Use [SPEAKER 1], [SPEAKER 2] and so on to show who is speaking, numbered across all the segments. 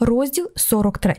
[SPEAKER 1] Розділ 43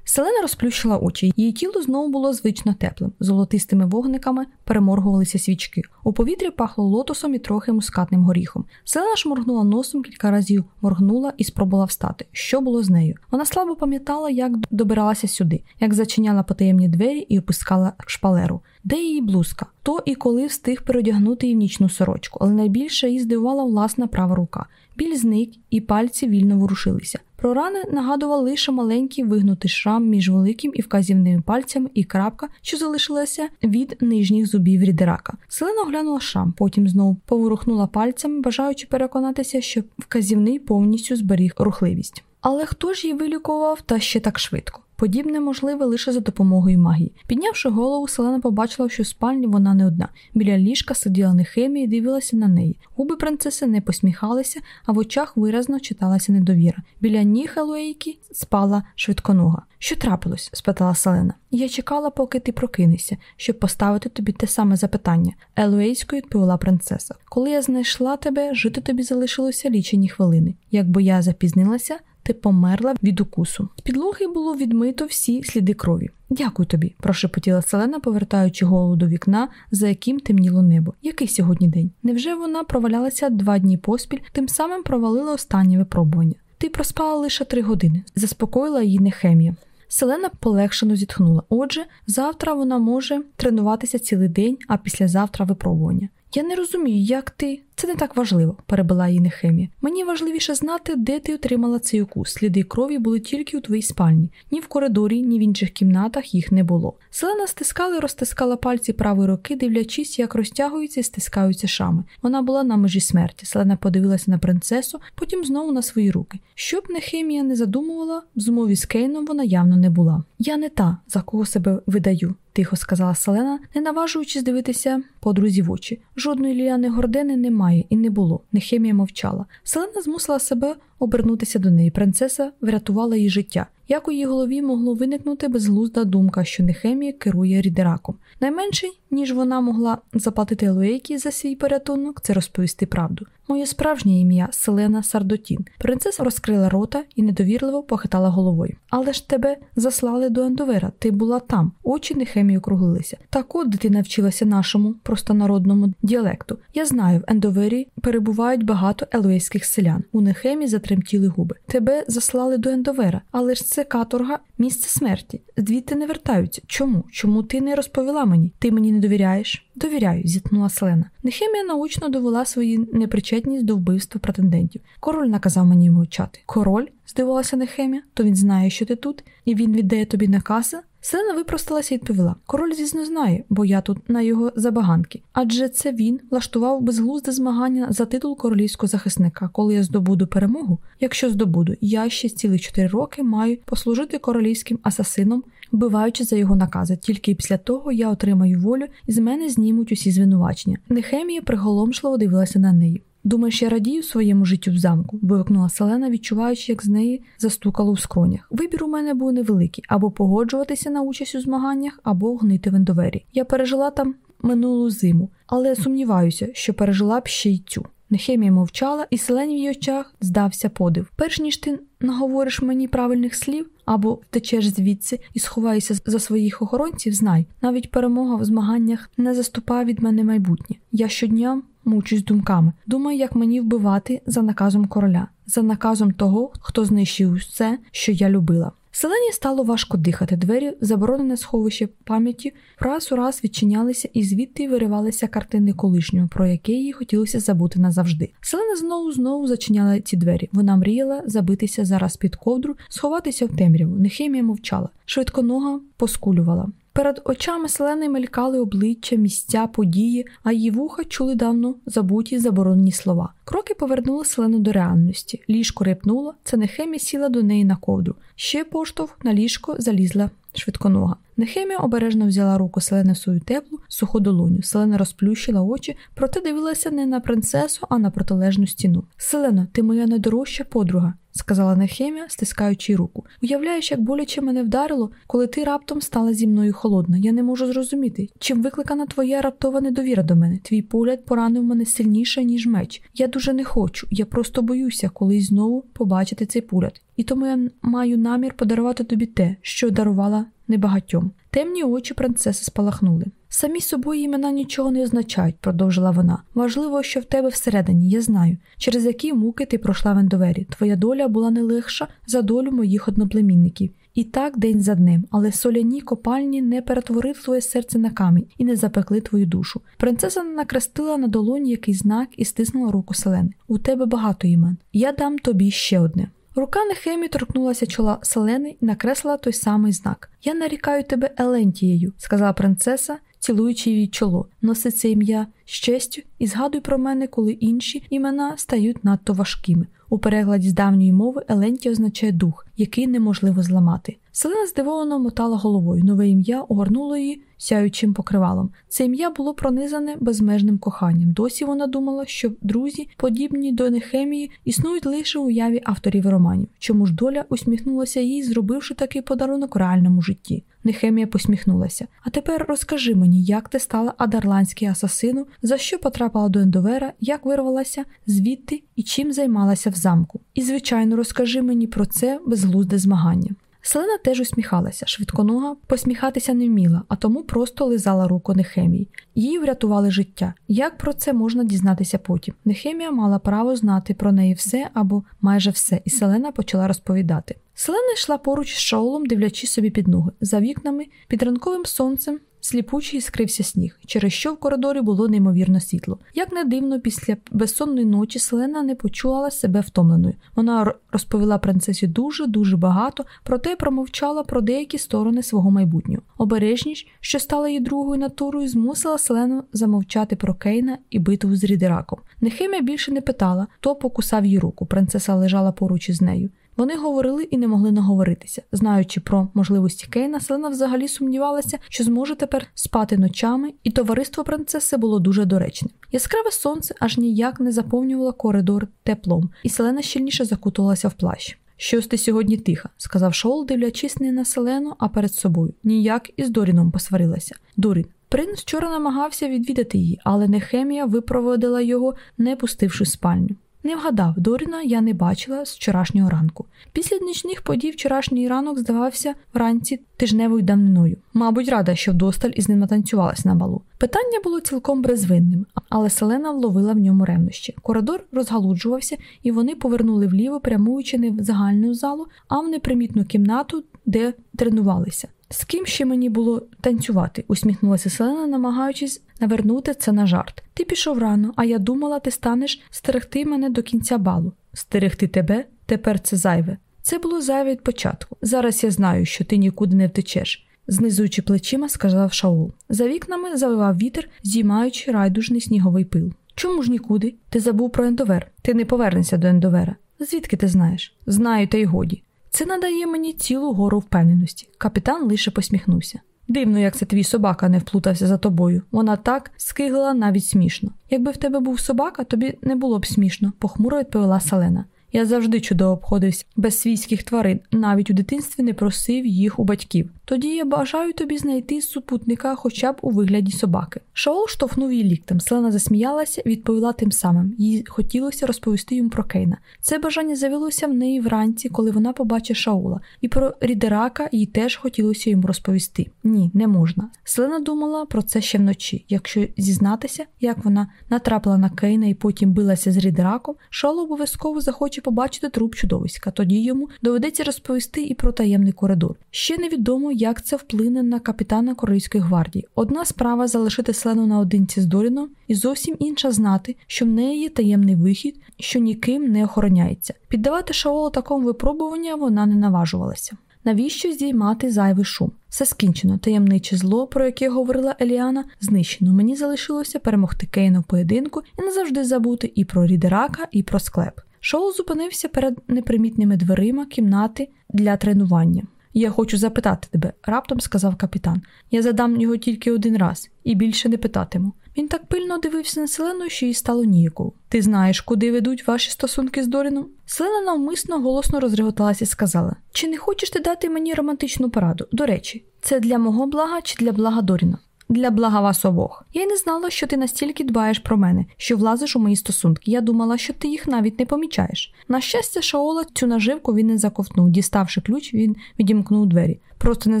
[SPEAKER 1] Селена розплющила очі, її тіло знову було звично теплим, золотистими вогниками переморгувалися свічки. У повітрі пахло лотосом і трохи мускатним горіхом. Селена шморгнула носом кілька разів, моргнула і спробувала встати. Що було з нею? Вона слабо пам'ятала, як добиралася сюди, як зачиняла потаємні двері і опускала шпалеру. Де її блузка? То і коли встиг переодягнути її в нічну сорочку, але найбільше її здивувала власна права рука. Біль зник, і пальці вільно ворушилися. Про рани нагадував лише маленький вигнутий шрам між великим і вказівними пальцями і крапка, що залишилася від нижніх зубів рідерака. Селена оглянула шрам, потім знову поворухнула пальцями, бажаючи переконатися, що вказівний повністю зберіг рухливість. Але хто ж її вилікував та ще так швидко? Подібне можливе лише за допомогою магії. Піднявши голову, Селена побачила, що в спальні вона не одна. Біля ліжка сиділа Нехемія і дивилася на неї. Губи принцеси не посміхалися, а в очах виразно читалася недовіра. Біля ніг Елуейки спала швидконога. Що трапилось? спитала Селена. Я чекала, поки ти прокинешся, щоб поставити тобі те саме запитання. Елуейською відповіла принцеса. Коли я знайшла тебе, жити тобі залишилося лічені хвилини. Якби я запізнилася, ти померла від укусу. З підлоги було відмито всі сліди крові. Дякую тобі, прошепотіла Селена, повертаючи голову до вікна, за яким темніло небо. Який сьогодні день? Невже вона провалялася два дні поспіль, тим самим провалила останнє випробування? Ти проспала лише три години, заспокоїла її нехемія. Селена полегшено зітхнула. Отже, завтра вона може тренуватися цілий день, а післязавтра випробування. Я не розумію, як ти. Це не так важливо, перебила її Нехемія. Мені важливіше знати, де ти отримала цей укус. Сліди крові були тільки у твоїй спальні. Ні в коридорі, ні в інших кімнатах їх не було. Селена стискала і розтискала пальці правої руки, дивлячись, як розтягуються і стискаються шами. Вона була на межі смерті. Селена подивилася на принцесу, потім знову на свої руки. Щоб Нехемія не задумувала, в змові з Кейном вона явно не була. Я не та, за кого себе видаю. Тихо сказала Селена, не наважуючись дивитися подрузі в очі. Жодної ліяни гордени немає і не було. Нехемія мовчала. Селена змусила себе обернутися до неї. Принцеса врятувала її життя. Як у її голові могло виникнути безглузда думка, що Нехемія керує рідераком. Найменший, ніж вона могла заплатити Луейкі за свій порятунок, це розповісти правду. Моє справжнє ім'я Селена Сардотін. Принцеса розкрила рота і недовірливо похитала головою. Але ж тебе заслали до Ендовера, ти була там. Очі Нехемії округлилися. Так от де ти навчилася нашому простонародному діалекту. Я знаю, в Ендовері перебувають багато елуейських селян. У Нехемі затремтіли губи. Тебе заслали до Ендовера, але ж це каторга, місце смерті. Звідти не вертаються. Чому? Чому ти не розповіла мені? Ти мені не довіряєш? Довіряю, зітхнула Селена. Нехемія научно довела свою непричетність до вбивства претендентів. Король наказав мені мовчати. Король? здивувалася Нехемія, то він знає, що ти тут, і він віддає тобі накази? Селена випросталася і відповіла: Король, звісно, знає, бо я тут на його забаганки. Адже це він влаштував безглузде змагання за титул королівського захисника. Коли я здобуду перемогу, якщо здобуду, я ще цілих чотири роки маю послужити королівським асасином, вбиваючи за його накази. Тільки після того я отримаю волю і з мене знімуть усі звинувачення. Нехемія приголомшливо дивилася на неї. Думаєш, я радію своєму життю в замку, вивикнула Селена, відчуваючи, як з неї застукало в скронях. Вибір у мене був невеликий або погоджуватися на участь у змаганнях, або гнити в ендовері. Я пережила там минулу зиму, але сумніваюся, що пережила б ще й цю. Нехемія мовчала, і селені в її очах здався подив. Перш ніж ти наговориш мені правильних слів або втечеш звідси і сховаєшся за своїх охоронців, знай, навіть перемога в змаганнях не заступає від мене майбутнє. Я щодня мучусь думками. Думаю, як мені вбивати за наказом короля, за наказом того, хто знищив все, що я любила. Селені стало важко дихати. Двері, заборонене сховище пам'яті, раз у раз відчинялися і звідти виривалися картини колишнього, про яке їй хотілося забути назавжди. Селена знову знову зачиняла ці двері. Вона мріяла забитися зараз під ковдру, сховатися в темряву. Нехемія мовчала. Швидко нога поскулювала. Перед очами селени мелькали обличчя, місця, події, а її вуха чули давно забуті заборонені слова. Кроки повернули селену до реальності. Ліжко рипнуло, це Нехемія сіла до неї на ковдру. Ще поштовх на ліжко залізла швидконога. Нехемія обережно взяла руку селени в свою теплу, суху долоню. Селена розплющила очі, проте дивилася не на принцесу, а на протилежну стіну. Селено, ти моя найдорожча подруга сказала Нехемія, стискаючи руку. Уявляєш, як боляче мене вдарило, коли ти раптом стала зі мною холодна. Я не можу зрозуміти, чим викликана твоя раптова недовіра до мене. Твій погляд поранив мене сильніше, ніж меч. Я дуже не хочу. Я просто боюся, колись знову побачити цей погляд. І тому я маю намір подарувати тобі те, що дарувала небагатьом. Темні очі принцеси спалахнули. Самі собою імена нічого не означають, продовжила вона. Важливо, що в тебе всередині, я знаю, через які муки ти пройшла в ендовері. Твоя доля була не легша за долю моїх одноплемінників. І так день за днем, але соляні копальні не перетворили твоє серце на камінь і не запекли твою душу. Принцеса накрестила на долоні якийсь знак і стиснула руку Селени. У тебе багато імен. Я дам тобі ще одне. Рука Нехемі торкнулася чола Селени і накреслила той самий знак. Я нарікаю тебе Елентією, сказала принцеса, цілуючи її чоло. Носи це ім'я з честю і згадуй про мене, коли інші імена стають надто важкими. У перекладі з давньої мови Еленті означає дух, який неможливо зламати. Селена здивовано мотала головою. Нове ім'я огорнуло її сяючим покривалом. Це ім'я було пронизане безмежним коханням. Досі вона думала, що друзі, подібні до Нехемії, існують лише у уяві авторів романів. Чому ж доля усміхнулася їй, зробивши такий подарунок у реальному житті. Нехемія посміхнулася. А тепер розкажи мені, як ти стала адарландським асасину, за що потрапила до Ендовера, як вирвалася звідти і чим займалася в замку. І, звичайно, розкажи мені про це безглузде змагання. Селена теж усміхалася, швидконога посміхатися не вміла, а тому просто лизала руку Нехемії. Її врятували життя. Як про це можна дізнатися потім? Нехемія мала право знати про неї все або майже все, і Селена почала розповідати. Селена йшла поруч з Шаулом, дивлячись собі під ноги. За вікнами, під ранковим сонцем сліпучий скрився сніг, через що в коридорі було неймовірно світло. Як не дивно, після безсонної ночі Селена не почувала себе втомленою. Вона розповіла принцесі дуже дуже багато, проте промовчала про деякі сторони свого майбутнього. Обережність, що стала її другою натурою, змусила Селену замовчати про Кейна і битву з Рідераком. Нехемія більше не питала, хто покусав її руку. Принцеса лежала поруч із нею. Вони говорили і не могли наговоритися. Знаючи про можливості Кейна, Селена взагалі сумнівалася, що зможе тепер спати ночами, і товариство принцеси було дуже доречним. Яскраве сонце аж ніяк не заповнювало коридор теплом, і Селена щільніше закутувалася в плащ. Щось ти сьогодні тиха, сказав Шоул, дивлячись не на Селену, а перед собою. Ніяк із Доріном посварилася. Дорін. Принц вчора намагався відвідати її, але Нехемія випроводила його, не пустивши спальню. Не вгадав, Доріна я не бачила з вчорашнього ранку. Після нічних подій вчорашній ранок здавався вранці тижневою давниною. Мабуть, рада, що вдосталь із ним натанцювалась на балу. Питання було цілком безвинним, але Селена вловила в ньому ревнощі. Коридор розгалуджувався, і вони повернули вліво, прямуючи не в загальну залу, а в непримітну кімнату, де тренувалися. З ким ще мені було танцювати? усміхнулася Селена, намагаючись навернути це на жарт. Ти пішов рано, а я думала, ти станеш стерегти мене до кінця балу. Стерегти тебе? Тепер це зайве. Це було зайве від початку. Зараз я знаю, що ти нікуди не втечеш. Знизуючи плечима, сказав Шаул. За вікнами заливав вітер, зіймаючи райдужний сніговий пил. Чому ж нікуди? Ти забув про ендовер. Ти не повернешся до ендовера. Звідки ти знаєш? Знаю, та й годі. Це надає мені цілу гору впевненості. Капітан лише посміхнувся. Дивно, як це твій собака не вплутався за тобою. Вона так скигла навіть смішно. Якби в тебе був собака, тобі не було б смішно, похмуро відповіла Салена. Я завжди чудово обходився без свійських тварин, навіть у дитинстві не просив їх у батьків. Тоді я бажаю тобі знайти супутника хоча б у вигляді собаки. Шоул штовхнув її ліктем. Селена засміялася відповіла тим самим. Їй хотілося розповісти йому про Кейна. Це бажання з'явилося в неї вранці, коли вона побачить Шаула, і про Рідерака їй теж хотілося йому розповісти. Ні, не можна. Селена думала про це ще вночі. Якщо зізнатися, як вона натрапила на Кейна і потім билася з Рідераком, Шаул обов'язково захоче побачити труп чудовиська. Тоді йому доведеться розповісти і про таємний коридор. Ще невідомо, як це вплине на капітана Корейської гвардії. Одна справа залишити Селену наодинці з Доріном, і зовсім інша знати, що в неї є таємний вихід, що ніким не охороняється. Піддавати Шаолу такому випробування вона не наважувалася. Навіщо здіймати зайвий шум? Все скінчено, таємниче зло, про яке говорила Еліана, знищено. Мені залишилося перемогти Кейна в поєдинку і назавжди забути і про Рідерака, і про склеп. Шоу зупинився перед непримітними дверима кімнати для тренування. Я хочу запитати тебе, раптом сказав капітан. Я задам його тільки один раз і більше не питатиму. Він так пильно дивився на Селену, що їй стало ніяково. Ти знаєш, куди ведуть ваші стосунки з Доріном? Селена навмисно голосно розреготалася і сказала: Чи не хочеш ти дати мені романтичну пораду? До речі, це для мого блага чи для блага Доріна? Для блага вас обох. Я не знала, що ти настільки дбаєш про мене, що влазиш у мої стосунки. Я думала, що ти їх навіть не помічаєш. На щастя, Шаола цю наживку він не заковтнув. Діставши ключ, він відімкнув двері. Просто не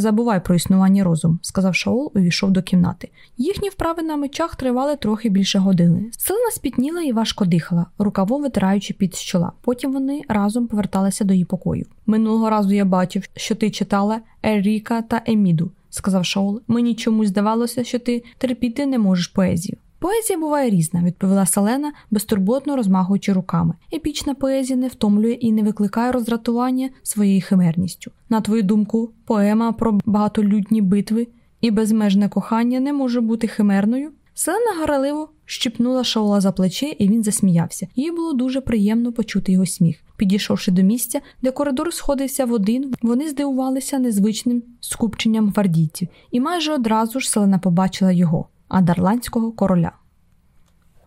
[SPEAKER 1] забувай про існування розуму, сказав Шаол і увійшов до кімнати. Їхні вправи на мечах тривали трохи більше години. Селена спітніла і важко дихала, рукавом витираючи під з чола. Потім вони разом поверталися до її покою. Минулого разу я бачив, що ти читала Еріка та Еміду сказав Шаол. Мені чомусь здавалося, що ти терпіти не можеш поезію. Поезія буває різна, відповіла Селена, безтурботно розмахуючи руками. Епічна поезія не втомлює і не викликає роздратування своєю химерністю. На твою думку, поема про багатолюдні битви і безмежне кохання не може бути химерною? Селена гараливо щипнула Шаула за плече, і він засміявся. Їй було дуже приємно почути його сміх. Підійшовши до місця, де коридор сходився в один, вони здивувалися незвичним скупченням гвардійців, і майже одразу ж Селена побачила його, адарландського короля.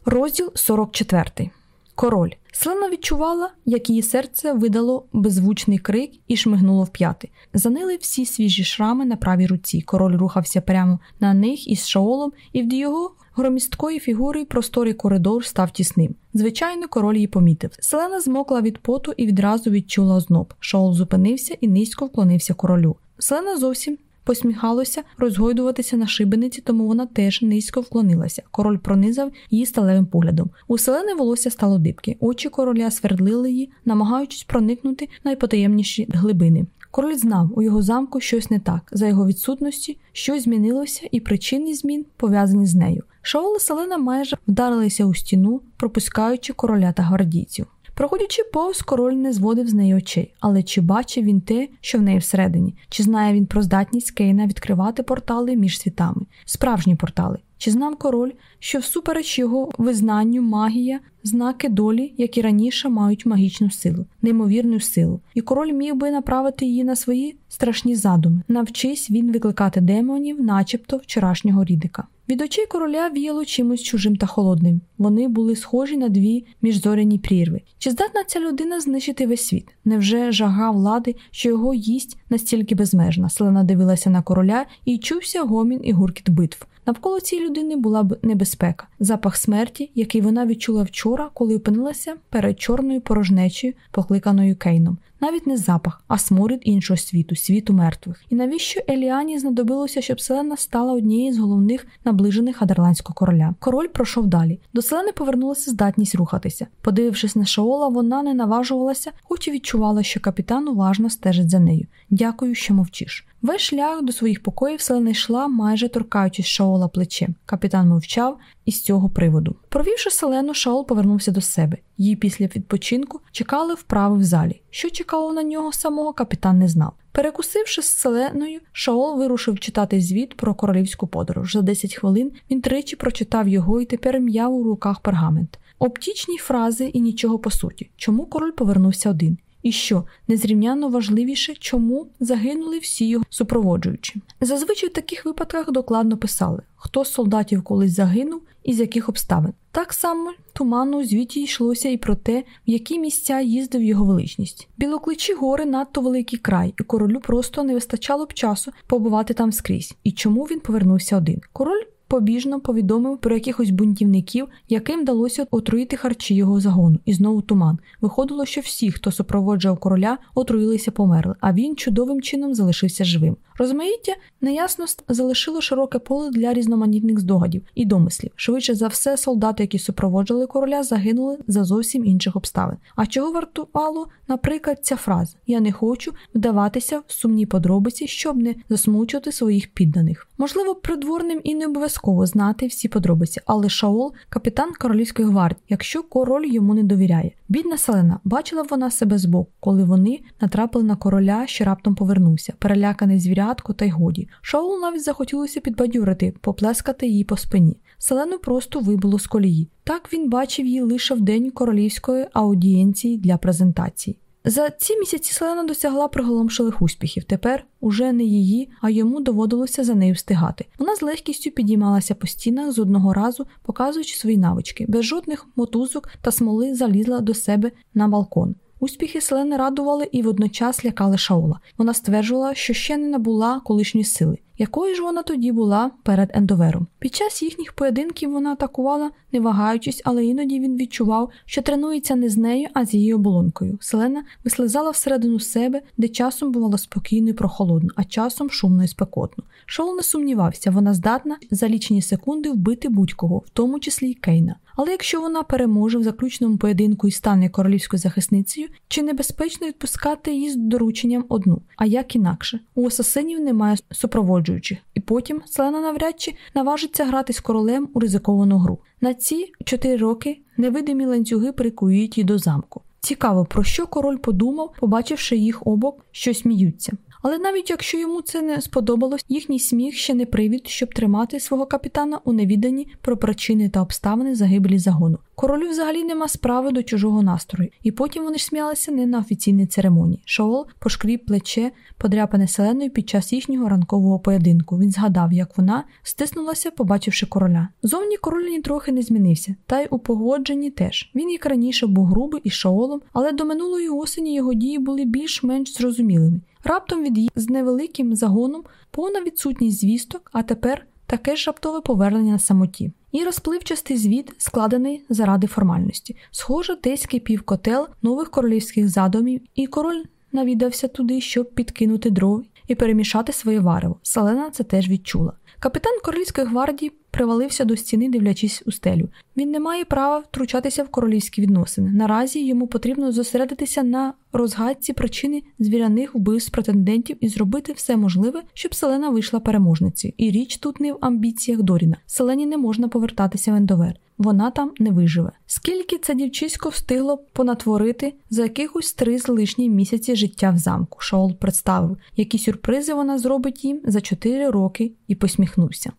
[SPEAKER 1] Розділ 44 Король. Селена відчувала, як її серце видало беззвучний крик і шмигнуло в п'яти. Занили всі свіжі шрами на правій руці. Король рухався прямо на них із шаолом, і в його громісткої фігури просторий коридор став тісним. Звичайно, король її помітив. Селена змокла від поту і відразу відчула озноб. Шаол зупинився і низько вклонився королю. Селена зовсім посміхалося розгойдуватися на шибениці, тому вона теж низько вклонилася. Король пронизав її сталевим поглядом. У селени волосся стало дибки. Очі короля свердлили її, намагаючись проникнути найпотаємніші глибини. Король знав, у його замку щось не так. За його відсутності щось змінилося, і причини змін пов'язані з нею. Шаол і Селена майже вдарилися у стіну, пропускаючи короля та гвардійців. Проходячи повз, король не зводив з неї очей, але чи бачив він те, що в неї всередині, чи знає він про здатність Кейна відкривати портали між світами, справжні портали? Чи знав король, що всупереч його визнанню магія, знаки долі, як і раніше, мають магічну силу, неймовірну силу, і король міг би направити її на свої страшні задуми. Навчись він викликати демонів, начебто вчорашнього рідика. Від очей короля віяло чимось чужим та холодним. Вони були схожі на дві міжзоряні прірви. Чи здатна ця людина знищити весь світ? Невже жага влади, що його їсть настільки безмежна? Селена дивилася на короля і чувся гомін і гуркіт битв. Навколо цієї людини була б небезпека, запах смерті, який вона відчула вчора, коли опинилася перед чорною порожнечею, покликаною Кейном. Навіть не запах, а сморід іншого світу, світу мертвих. І навіщо Еліані знадобилося, щоб Селена стала однією з головних наближених адерландського короля? Король пройшов далі. До Селени повернулася здатність рухатися. Подивившись на Шаола, вона не наважувалася, хоч і відчувала, що капітан уважно стежить за нею. Дякую, що мовчиш. Весь шлях до своїх покоїв Селена йшла, майже торкаючись Шаола плечем. Капітан мовчав із цього приводу. Провівши селену, Шаол повернувся до себе. Її після відпочинку чекали вправи в залі. Що чекало на нього самого, капітан не знав. Перекусивши з селеною, Шаол вирушив читати звіт про королівську подорож. За 10 хвилин він тричі прочитав його і тепер м'яв у руках пергамент. Оптічні фрази і нічого по суті. Чому король повернувся один? І що незрівняно важливіше, чому загинули всі його супроводжуючі. Зазвичай в таких випадках докладно писали, хто з солдатів колись загинув і з яких обставин. Так само туманно у звіті йшлося і про те, в які місця їздив його величність. Білокличі гори надто великий край, і королю просто не вистачало б часу побувати там скрізь. І чому він повернувся один? Король побіжно повідомив про якихось бунтівників, яким вдалося отруїти харчі його загону, і знову туман. Виходило, що всі, хто супроводжував короля, отруїлися, померли, а він чудовим чином залишився живим. Розмаїття неясност залишило широке поле для різноманітних здогадів і домислів. Швидше за все, солдати, які супроводжували короля, загинули за зовсім інших обставин. А чого вартувало, наприклад, ця фраза: Я не хочу вдаватися в сумні подробиці, щоб не засмучувати своїх підданих. Можливо, придворним і не обов'язково знати всі подробиці, але Шаол капітан королівської гвардії, якщо король йому не довіряє. Бідна селена бачила вона себе збоку, коли вони натрапили на короля, що раптом повернувся, переляканий звірятко та й годі. Шаулу навіть захотілося підбадьорити, поплескати її по спині. Селену просто вибуло з колії. Так він бачив її лише в день королівської аудієнції для презентації. За ці місяці Селена досягла приголомшилих успіхів. Тепер уже не її, а йому доводилося за нею встигати. Вона з легкістю підіймалася по стінах з одного разу, показуючи свої навички, без жодних мотузок та смоли залізла до себе на балкон. Успіхи Селени радували і водночас лякали Шаула. Вона стверджувала, що ще не набула колишньої сили якою ж вона тоді була перед ендовером. Під час їхніх поєдинків вона атакувала, не вагаючись, але іноді він відчував, що тренується не з нею, а з її оболонкою. Селена вислизала всередину себе, де часом бувало спокійно і прохолодно, а часом шумно і спекотно. Шоу не сумнівався, вона здатна за лічені секунди вбити будь-кого, в тому числі й Кейна. Але якщо вона переможе в заключному поєдинку і стане королівською захисницею, чи небезпечно відпускати її з дорученням одну? А як інакше? У асасинів немає супроводжуючих, і потім Селена навряд чи наважиться грати з королем у ризиковану гру. На ці чотири роки невидимі ланцюги прикують її до замку. Цікаво, про що король подумав, побачивши їх обок, що сміються. Але навіть якщо йому це не сподобалось, їхній сміх ще не привід, щоб тримати свого капітана у невіданні про причини та обставини загибелі загону. Королю взагалі нема справи до чужого настрою, і потім вони ж сміялися не на офіційній церемонії. Шоол пошкріб плече, подряпане селеною під час їхнього ранкового поєдинку. Він згадав, як вона стиснулася, побачивши короля. Зовні король ні трохи не змінився, та й у погодженні теж. Він як раніше був грубий і шаолом, але до минулої осені його дії були більш-менш зрозумілими. Раптом від з невеликим загоном повна відсутність звісток, а тепер таке ж раптове повернення на самоті. І розпливчастий звіт, складений заради формальності. Схоже, десь кипів котел нових королівських задумів, і король навідався туди, щоб підкинути дров і перемішати своє варево. Салена це теж відчула. Капітан Королівської гвардії привалився до стіни, дивлячись у стелю. Він не має права втручатися в королівські відносини. Наразі йому потрібно зосередитися на розгадці причини звіряних вбивств претендентів і зробити все можливе, щоб Селена вийшла переможницею. І річ тут не в амбіціях Доріна. Селені не можна повертатися в Ендовер. Вона там не виживе. Скільки це дівчисько встигло понатворити за якихось три з місяці життя в замку? Шаол представив, які сюрпризи вона зробить їм за чотири роки, і посміхнувся.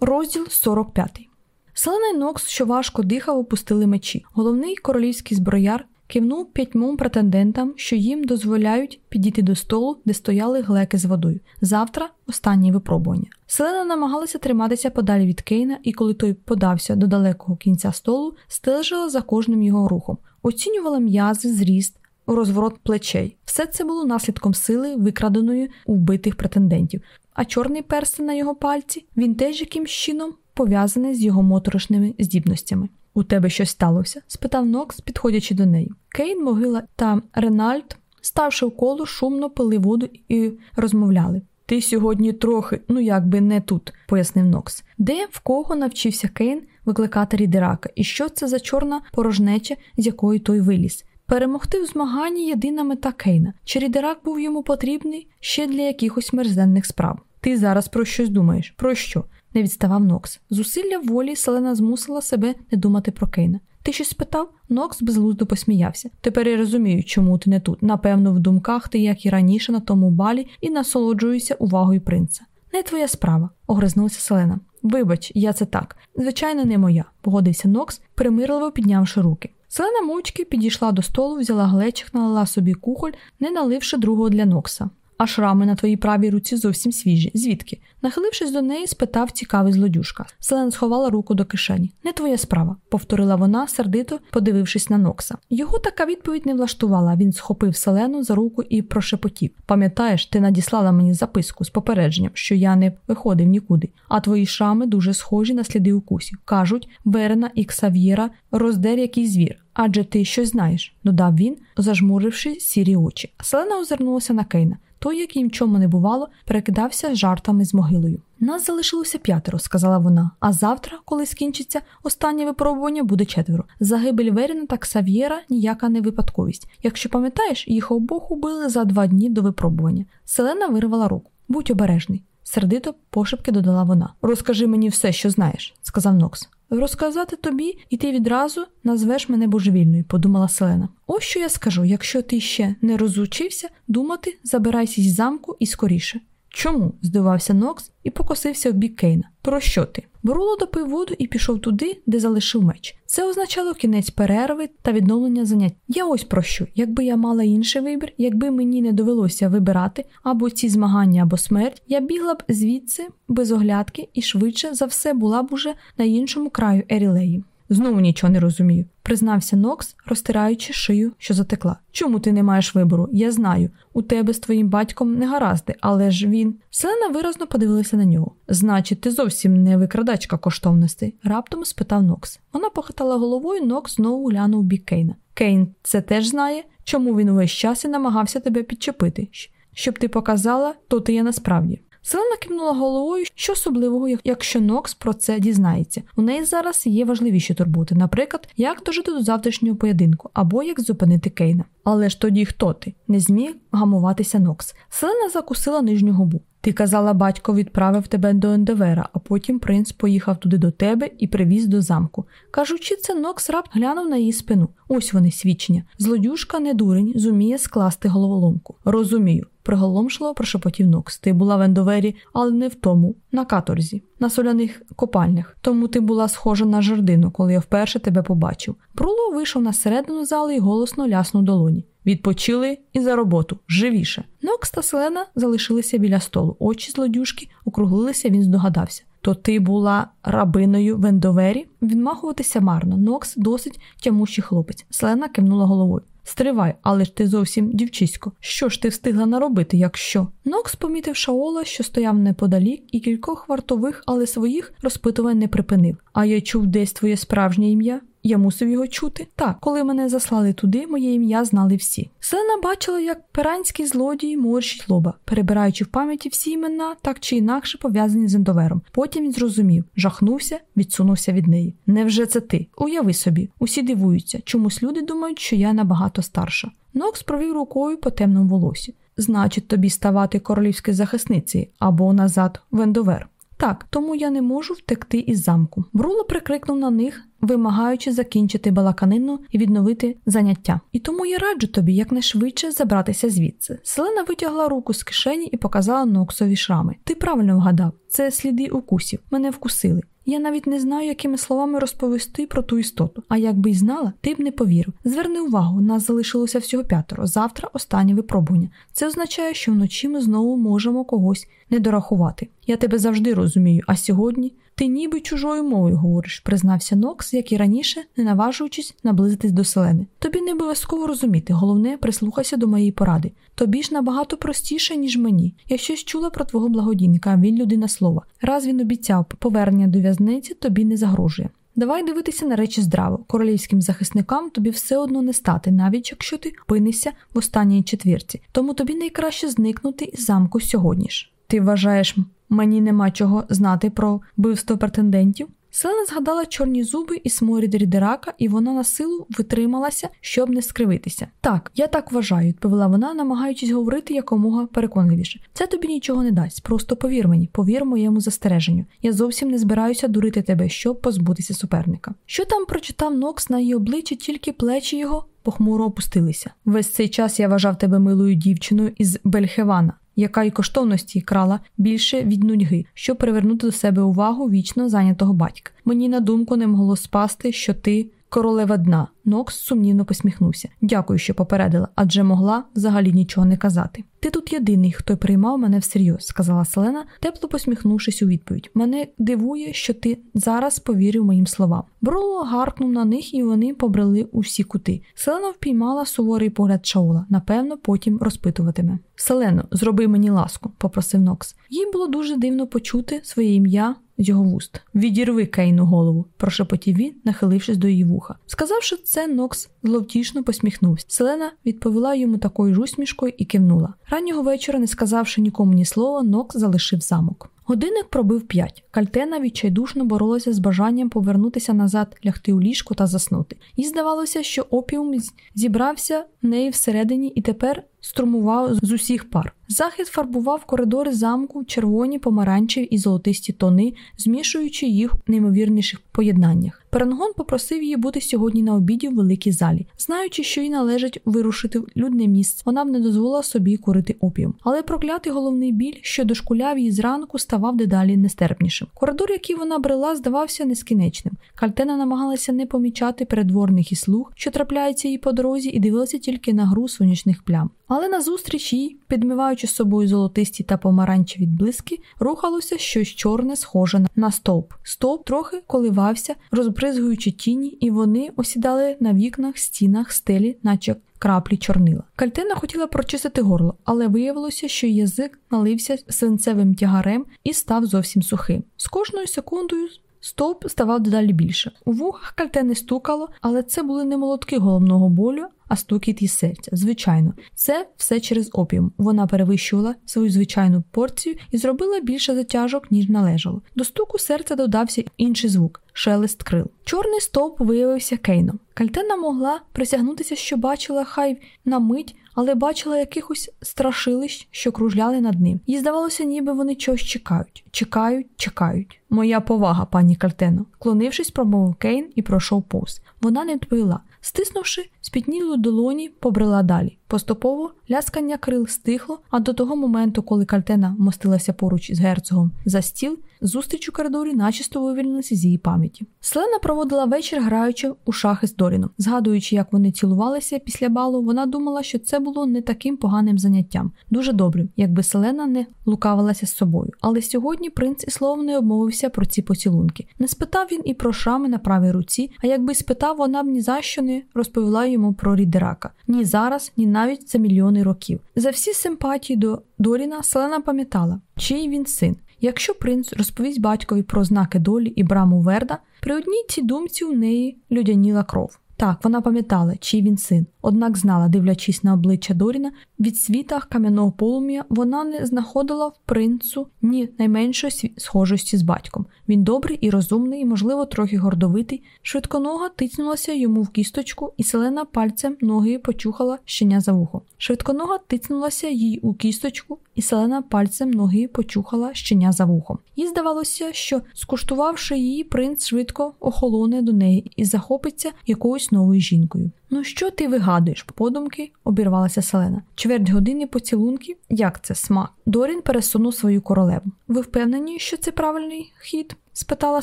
[SPEAKER 1] Розділ 45 Селена й Нокс, що важко дихав, опустили мечі. Головний королівський зброяр кивнув п'ятьмом претендентам, що їм дозволяють підійти до столу, де стояли глеки з водою. Завтра останнє випробування. Селена намагалася триматися подалі від Кейна, і коли той подався до далекого кінця столу, стежила за кожним його рухом, оцінювала м'язи, зріст. Розворот плечей. Все це було наслідком сили, викраденої у вбитих претендентів, а чорний перстень на його пальці він теж якимсь чином пов'язаний з його моторошними здібностями. У тебе щось сталося? спитав Нокс, підходячи до неї. Кейн, могила та Ренальд, ставши в коло, шумно пили воду і розмовляли. Ти сьогодні трохи, ну як би не тут, пояснив Нокс. Де в кого навчився Кейн викликати рідерака, і що це за чорна порожнеча, з якої той виліз? Перемогти в змаганні єдина мета Кейна. Чи рідерак був йому потрібний ще для якихось мерзенних справ? Ти зараз про щось думаєш? Про що? не відставав Нокс. Зусилля волі Селена змусила себе не думати про Кейна. Ти щось спитав? Нокс безглуздо посміявся. Тепер я розумію, чому ти не тут. Напевно, в думках ти, як і раніше, на тому балі, і насолоджуєшся увагою принца. Не твоя справа, огризнулася Селена. Вибач, я це так. Звичайно, не моя, погодився Нокс, примирливо піднявши руки. Селена мовчки підійшла до столу, взяла глечик, налила собі кухоль, не наливши другого для Нокса а шрами на твоїй правій руці зовсім свіжі. Звідки? Нахилившись до неї, спитав цікавий злодюшка. Селена сховала руку до кишені. Не твоя справа, повторила вона, сердито подивившись на Нокса. Його така відповідь не влаштувала. Він схопив Селену за руку і прошепотів. Пам'ятаєш, ти надіслала мені записку з попередженням, що я не виходив нікуди, а твої шрами дуже схожі на сліди укусів. Кажуть, Верена і Ксав'єра роздер якийсь звір. Адже ти щось знаєш, додав він, зажмуривши сірі очі. Селена озирнулася на Кейна. Той, як їм чому не бувало, перекидався жартами з могилою. Нас залишилося п'ятеро, сказала вона. А завтра, коли скінчиться останнє випробування, буде четверо. Загибель Веріна та Ксав'єра ніяка не випадковість. Якщо пам'ятаєш, їх обох убили за два дні до випробування. Селена вирвала руку. Будь обережний. Сердито пошепки додала вона. Розкажи мені все, що знаєш, сказав Нокс. Розказати тобі, і ти відразу назвеш мене божевільною, подумала Селена. Ось що я скажу: якщо ти ще не розучився думати, забирайся з замку і скоріше. Чому? здивався Нокс і покосився в бік Кейна. Про що ти? Боруло допив воду і пішов туди, де залишив меч. Це означало кінець перерви та відновлення занять. Я ось про що. Якби я мала інший вибір, якби мені не довелося вибирати або ці змагання, або смерть, я бігла б звідси без оглядки і швидше за все була б уже на іншому краю Ерілеї. Знову нічого не розумію, признався Нокс, розтираючи шию, що затекла. Чому ти не маєш вибору? Я знаю. У тебе з твоїм батьком не гаразди, але ж він. Селена виразно подивилася на нього. Значить, ти зовсім не викрадачка коштовностей? раптом спитав Нокс. Вона похитала головою, Нокс знову глянув бік Кейна. Кейн це теж знає, чому він увесь час і намагався тебе підчепити. Щоб ти показала, то ти є насправді. Селена кивнула головою, що особливого, якщо Нокс про це дізнається. У неї зараз є важливіші турботи, наприклад, як дожити до завтрашнього поєдинку або як зупинити Кейна. Але ж тоді хто ти? Не зміг гамуватися Нокс. Селена закусила нижню губу. Ти казала, батько відправив тебе до Ендевера, а потім принц поїхав туди до тебе і привіз до замку. Кажучи, це Нокс рапт глянув на її спину. Ось вони свідчення. Злодюшка не дурень, зуміє скласти головоломку. Розумію. Приголомшливо прошепотів Нокс. Ти була в Ендовері, але не в тому, на каторзі, на соляних копальнях. Тому ти була схожа на жердину, коли я вперше тебе побачив. Бруло вийшов на середину зали і голосно ляснув долоні. Відпочили і за роботу живіше. Нокс та Селена залишилися біля столу. Очі злодюшки округлилися, він здогадався. То ти була рабиною в Ендовері? Відмахуватися марно. Нокс досить тямущий хлопець. Селена кивнула головою. Стривай, але ж ти зовсім дівчисько. Що ж ти встигла наробити, якщо? Нокс помітив Шаола, що стояв неподалік, і кількох вартових, але своїх розпитувань не припинив. А я чув десь твоє справжнє ім'я? Я мусив його чути. Так, коли мене заслали туди, моє ім'я знали всі. Селена бачила, як пиранський злодій морщить лоба, перебираючи в пам'яті всі імена, так чи інакше пов'язані з ендовером. Потім він зрозумів, жахнувся, відсунувся від неї. Невже це ти? Уяви собі, усі дивуються, чомусь люди думають, що я набагато старша. Нокс провів рукою по темному волосі. Значить, тобі ставати королівською захисницею або назад в ендовер. Так, тому я не можу втекти із замку. Бруло прикрикнув на них, вимагаючи закінчити балаканину і відновити заняття. І тому я раджу тобі якнайшвидше забратися звідси. Селена витягла руку з кишені і показала Ноксові шрами. Ти правильно вгадав, це сліди укусів. Мене вкусили. Я навіть не знаю, якими словами розповісти про ту істоту. А якби й знала, ти б не повірив. Зверни увагу, нас залишилося всього п'ятеро. Завтра останнє випробування. Це означає, що вночі ми знову можемо когось не дорахувати. Я тебе завжди розумію, а сьогодні ти ніби чужою мовою говориш, признався Нокс, як і раніше, не наважуючись наблизитись до селени. Тобі не обов'язково розуміти, головне, прислухайся до моєї поради. Тобі ж набагато простіше, ніж мені. Я щось чула про твого благодійника, він людина слова. Раз він обіцяв повернення до в'язниці, тобі не загрожує. Давай дивитися на речі здраво. Королівським захисникам тобі все одно не стати, навіть якщо ти опинишся в останній четвірці. Тому тобі найкраще зникнути із замку сьогодні ж. Ти вважаєш, мені нема чого знати про вбивство претендентів? Селена згадала чорні зуби і сморід рідерака, і вона на силу витрималася, щоб не скривитися. Так, я так вважаю, відповіла вона, намагаючись говорити якомога переконливіше. Це тобі нічого не дасть. Просто повір мені, повір моєму застереженню. Я зовсім не збираюся дурити тебе, щоб позбутися суперника. Що там прочитав Нокс на її обличчі, тільки плечі його похмуро опустилися. Весь цей час я вважав тебе милою дівчиною із Бельхевана яка й коштовності крала більше від нудьги, щоб привернути до себе увагу вічно зайнятого батька. Мені на думку не могло спасти, що ти королева дна. Нокс сумнівно посміхнувся. Дякую, що попередила, адже могла взагалі нічого не казати. Ти тут єдиний, хто приймав мене всерйоз, сказала Селена, тепло посміхнувшись у відповідь. Мене дивує, що ти зараз повірив моїм словам. Броло гаркнув на них, і вони побрели у всі кути. Селена впіймала суворий погляд Шаула, напевно, потім розпитуватиме. Селено, зроби мені ласку, попросив Нокс. Їй було дуже дивно почути своє ім'я з його вуст. Відірви Кейну голову, прошепотів він, нахилившись до її вуха. Сказавши це, Нокс зловтішно посміхнувся. Селена відповіла йому такою ж усмішкою і кивнула. Раннього вечора, не сказавши нікому ні слова, Нокс залишив замок. Годинник пробив п'ять. Кальтена відчайдушно боролася з бажанням повернутися назад, лягти у ліжко та заснути. Їй здавалося, що опіум зібрався в неї всередині і тепер струмував з усіх пар. Захід фарбував коридори замку червоні, помаранчеві і золотисті тони, змішуючи їх в неймовірніших поєднаннях. Перенгон попросив її бути сьогодні на обіді в великій залі, знаючи, що їй належить вирушити в людне місце, вона б не дозволила собі курити опіум. Але проклятий головний біль, що дошкуляв її зранку, ставав дедалі нестерпнішим. Коридор, який вона брела, здавався нескінченним. Кальтена намагалася не помічати передворних і слуг, що трапляються їй по дорозі, і дивилася тільки на гру сонячних плям. Але назустріч їй, підмиваючи з собою золотисті та помаранчеві блиски, рухалося щось чорне, схоже на стовп. Стовп трохи коливався, розбризгуючи тіні, і вони осідали на вікнах, стінах, стелі, наче краплі чорнила. Кальтина хотіла прочистити горло, але виявилося, що язик налився свинцевим тягарем і став зовсім сухим. З кожною секундою Стовп ставав дедалі більше. У вухах кальтени стукало, але це були не молотки головного болю, а стукіт із серця. Звичайно, це все через опіум. Вона перевищувала свою звичайну порцію і зробила більше затяжок, ніж належало. До стуку серця додався інший звук шелест крил. Чорний стовп виявився Кейном. Кальтена могла присягнутися, що бачила хай на мить, але бачила якихось страшилищ, що кружляли над ним. Їй здавалося, ніби вони чогось чекають, чекають, чекають. Моя повага, пані Кальтено. Клонившись, промовив Кейн і пройшов повз. Вона не відповіла. Стиснувши спітнілу долоні, побрела далі. Поступово ляскання крил стихло, а до того моменту, коли кальтена мостилася поруч із герцогом за стіл, зустріч у коридорі начисто вивільнилася з її пам'яті. Селена проводила вечір, граючи у шахи з Доріном. Згадуючи, як вони цілувалися після балу, вона думала, що це було не таким поганим заняттям, дуже добрим, якби Селена не лукавилася з собою. Але сьогодні принц і словом не обмовився про ці поцілунки. Не спитав він і про шрами на правій руці, а якби спитав, вона б ні за що не розповіла йому про Рідерака. Ні зараз, ні навіть за мільйони років. За всі симпатії до Доріна Селена пам'ятала, чий він син. Якщо принц розповість батькові про знаки долі і браму Верда, при одній цій думці у неї людяніла кров. Так, вона пам'ятала, чий він син, однак знала, дивлячись на обличчя Доріна, від світах кам'яного полум'я вона не знаходила в принцу ні найменшої схожості з батьком. Він добрий і розумний, і, можливо, трохи гордовитий. Швидконога тицнулася йому в кісточку, і селена пальцем ноги почухала щеня за вухо. Швидконога тицнулася їй у кісточку, і селена пальцем ноги почухала щеня за вухом. Їй здавалося, що, скуштувавши її, принц швидко охолоне до неї і захопиться якоюсь новою жінкою. Ну що ти вигадуєш? Подумки обірвалася Селена. Чверть години поцілунків? Як це смак? Дорін пересунув свою королеву. Ви впевнені, що це правильний хід? спитала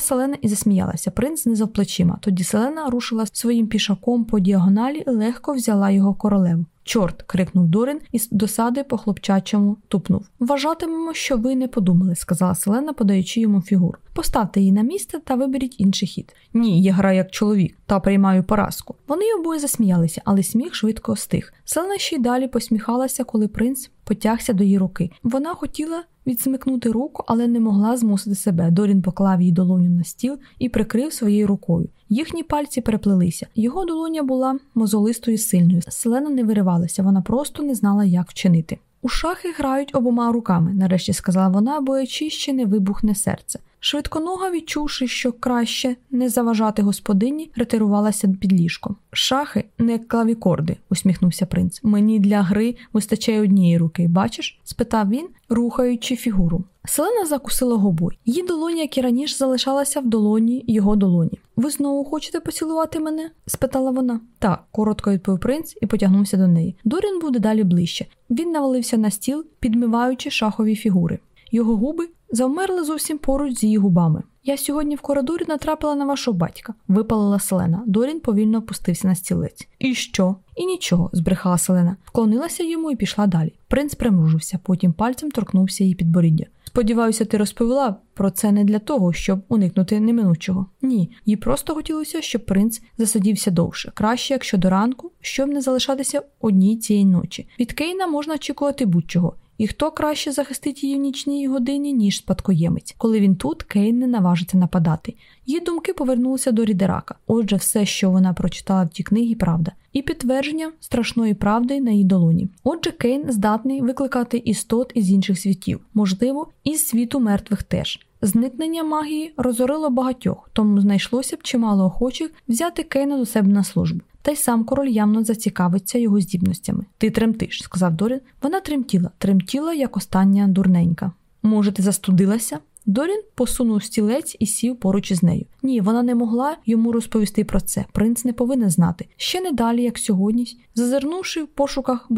[SPEAKER 1] Селена і засміялася. Принц знизав плечима. Тоді Селена рушила своїм пішаком по діагоналі і легко взяла його королеву. Чорт. крикнув Дурин і з досади по хлопчачому тупнув. Вважатимемо, що ви не подумали, сказала Селена, подаючи йому фігуру. Поставте її на місце та виберіть інший хід. Ні, я граю як чоловік та приймаю поразку. Вони обоє засміялися, але сміх швидко стих. Селена ще й далі посміхалася, коли принц потягся до її руки. Вона хотіла відсмикнути руку, але не могла змусити себе. Дорін поклав їй долоню на стіл і прикрив своєю рукою. Їхні пальці переплелися. Його долоня була мозолистою сильною. Селена не виривалася, вона просто не знала, як вчинити. У шахи грають обома руками, нарешті сказала вона, боячись ще не вибухне серце. Швидконога, відчувши, що краще не заважати господині, ретирувалася під ліжком. Шахи не клавікорди, усміхнувся принц. Мені для гри вистачає однієї руки. Бачиш? спитав він, рухаючи фігуру. Селена закусила губу. Її долоня, як і раніше, залишалася в долоні його долоні. Ви знову хочете поцілувати мене? спитала вона. Так, коротко відповів принц і потягнувся до неї. Дорін буде далі ближче. Він навалився на стіл, підмиваючи шахові фігури. Його губи завмерли зовсім поруч з її губами. Я сьогодні в коридорі натрапила на вашого батька, випалила Селена. Дорін повільно опустився на стілець. І що? І нічого, збрехала Селена. Вклонилася йому і пішла далі. Принц примружився, потім пальцем торкнувся її підборіддя. Сподіваюся, ти розповіла про це не для того, щоб уникнути неминучого. Ні, їй просто хотілося, щоб принц засидівся довше. Краще, якщо до ранку, щоб не залишатися одній цієї ночі. Від Кейна можна очікувати будь-чого. І хто краще захистить її в нічній годині, ніж спадкоємець. Коли він тут, Кейн не наважиться нападати. Її думки повернулися до Рідерака. Отже, все, що вона прочитала в ті книги, правда, і підтвердження страшної правди на її долоні. Отже, Кейн здатний викликати істот із інших світів, можливо, із світу мертвих теж. Зникнення магії розорило багатьох, тому знайшлося б чимало охочих взяти Кейна до себе на службу та й сам король явно зацікавиться його здібностями. Ти тремтиш, сказав Дорін. Вона тремтіла, тремтіла, як остання дурненька. Може, ти застудилася? Дорін посунув стілець і сів поруч із нею. Ні, вона не могла йому розповісти про це. Принц не повинен знати. Ще не далі, як сьогодні. Зазирнувши в пошуках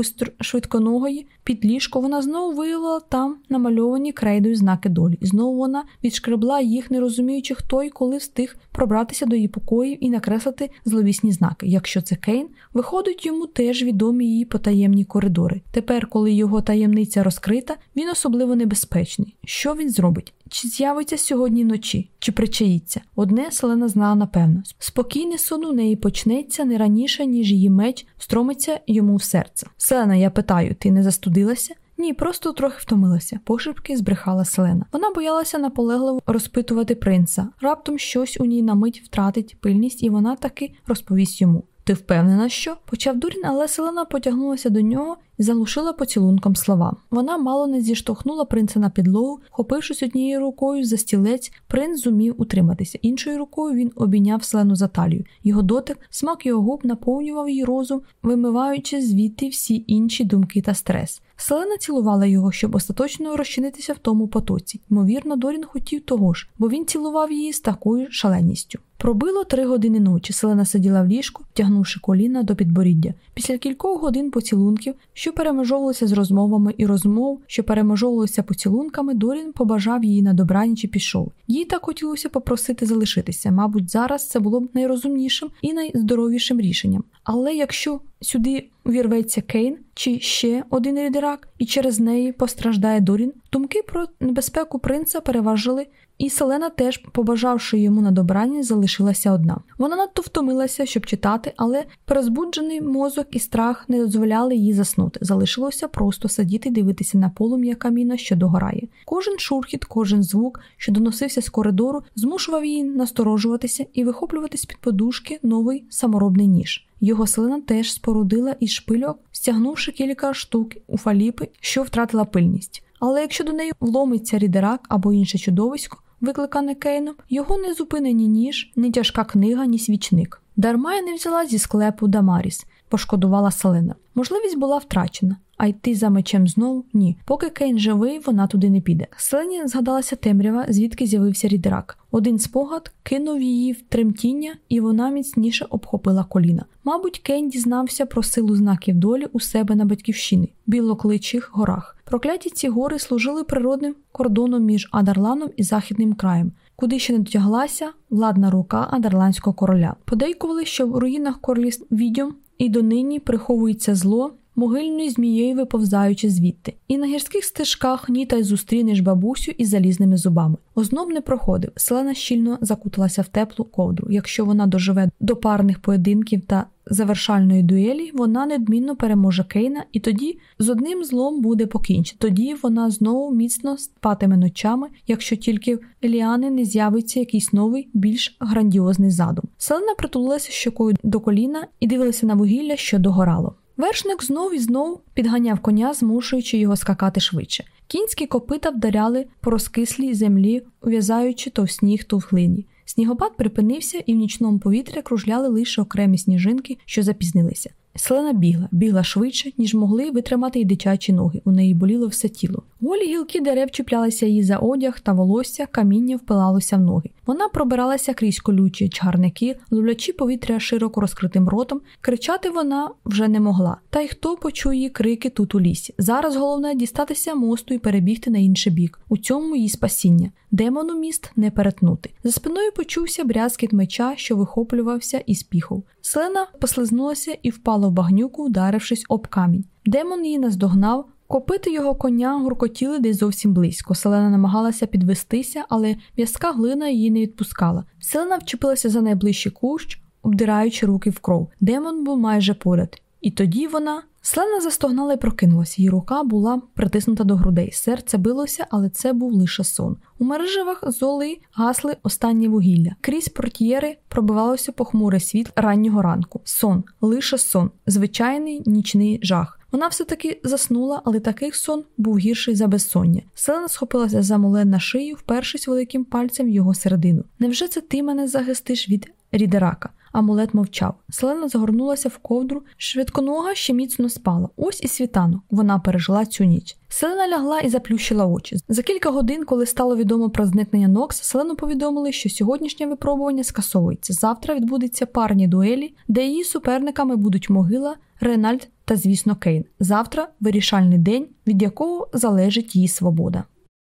[SPEAKER 1] швидконогої під ліжко, вона знову виявила там намальовані крейдою знаки долі. І знову вона відшкребла їх, не розуміючи, хто і коли встиг пробратися до її покоїв і накреслити зловісні знаки. Якщо це Кейн, виходить йому теж відомі її потаємні коридори. Тепер, коли його таємниця розкрита, він особливо небезпечний. Що він зробить? Чи з'явиться сьогодні вночі, чи причаїться? Одне Селена знала напевно. Спокійний сон у неї почнеться не раніше, ніж її меч стромиться йому в серце. Селена, я питаю, ти не застудилася? Ні, просто трохи втомилася. Пошепки збрехала Селена. Вона боялася наполегливо розпитувати принца. Раптом щось у ній на мить втратить пильність, і вона таки розповість йому. Ти впевнена, що? Почав Дурін, але Селена потягнулася до нього і заглушила поцілунком слова. Вона мало не зіштовхнула принца на підлогу, хопившись однією рукою за стілець, принц зумів утриматися. Іншою рукою він обійняв Селену за талію. Його дотик, смак його губ наповнював її розум, вимиваючи звідти всі інші думки та стрес. Селена цілувала його, щоб остаточно розчинитися в тому потоці. Ймовірно, Дорін хотів того ж, бо він цілував її з такою шаленістю. Пробило три години ночі. Селена сиділа в ліжку, тягнувши коліна до підборіддя. Після кількох годин поцілунків, що перемежовувалися з розмовами і розмов, що перемежовувалися поцілунками, Дорін побажав її на добраніч і пішов. Їй так хотілося попросити залишитися. Мабуть, зараз це було б найрозумнішим і найздоровішим рішенням. Але якщо сюди увірветься Кейн чи ще один рідерак, і через неї постраждає Дорін, думки про небезпеку принца переважили і Селена теж, побажавши йому на добраність, залишилася одна. Вона надто втомилася, щоб читати, але перезбуджений мозок і страх не дозволяли їй заснути. Залишилося просто сидіти і дивитися на полум'я каміна, що догорає. Кожен шурхіт, кожен звук, що доносився з коридору, змушував її насторожуватися і вихоплювати з під подушки новий саморобний ніж. Його селена теж спорудила із шпильок, стягнувши кілька штук у фаліпи, що втратила пильність. Але якщо до неї вломиться рідерак або інше чудовисько, викликане Кейном, його не зупине ні ніж, ні тяжка книга, ні свічник. Дарма я не взяла зі склепу Дамаріс, пошкодувала Селена. Можливість була втрачена, а йти за мечем знову ні. Поки Кейн живий, вона туди не піде. Селені згадалася темрява, звідки з'явився рідерак. Один спогад кинув її в тремтіння, і вона міцніше обхопила коліна. Мабуть, Кейн дізнався про силу знаків долі у себе на батьківщині, білокличих горах. Прокляті ці гори служили природним кордоном між Адарланом і західним краєм, куди ще не дотяглася владна рука адерландського короля. Подейкували, що в руїнах королівств відьом і донині приховується зло. Могильною змією виповзаючи звідти, і на гірських стежках ніта й зустрінеш бабусю із залізними зубами. Озноб не проходив, селена щільно закуталася в теплу ковдру. Якщо вона доживе до парних поєдинків та завершальної дуелі, вона недмінно переможе Кейна, і тоді з одним злом буде покінчено. Тоді вона знову міцно спатиме ночами, якщо тільки в Еліани не з'явиться якийсь новий, більш грандіозний задум. Селена притулилася щокою до коліна і дивилася на вугілля, що догорало. Вершник знов і знов підганяв коня, змушуючи його скакати швидше. Кінські копита вдаряли по розкислій землі, ув'язаючи то в сніг, то в глині. Снігопад припинився, і в нічному повітрі кружляли лише окремі сніжинки, що запізнилися. Селена бігла, бігла швидше, ніж могли витримати й дитячі ноги. У неї боліло все тіло. Голі гілки дерев чіплялися їй за одяг та волосся, каміння впилалося в ноги. Вона пробиралася крізь колючі чарники, ловлячи повітря широко розкритим ротом. Кричати вона вже не могла. Та й хто почує її крики тут у лісі. Зараз головне дістатися мосту і перебігти на інший бік. У цьому її спасіння. Демону міст не перетнути. За спиною почувся брязкіт меча, що вихоплювався із піхов. Селена послизнулася і впала в багнюку, вдарившись об камінь. Демон її наздогнав. Копити його коня гуркотіли десь зовсім близько. Селена намагалася підвестися, але м'язка глина її не відпускала. Селена вчепилася за найближчий кущ, обдираючи руки в кров. Демон був майже поряд. І тоді вона. Селена застогнала і прокинулася. Її рука була притиснута до грудей. Серце билося, але це був лише сон. У мережевах золи гасли останні вугілля. Крізь портьєри пробивалося похмуре світ раннього ранку. Сон, лише сон, звичайний нічний жах. Вона все-таки заснула, але такий сон був гірший за безсоння. Селена схопилася за молен на шию, впершись великим пальцем в його середину. Невже це ти мене захистиш від рідерака? Амулет мовчав. Селена загорнулася в ковдру, швидконога ще міцно спала. Ось і світанок. Вона пережила цю ніч. Селена лягла і заплющила очі. За кілька годин, коли стало відомо про зникнення Нокс, Селену повідомили, що сьогоднішнє випробування скасовується. Завтра відбудеться парні дуелі, де її суперниками будуть могила, Ренальд та, звісно, Кейн. Завтра вирішальний день, від якого залежить її свобода.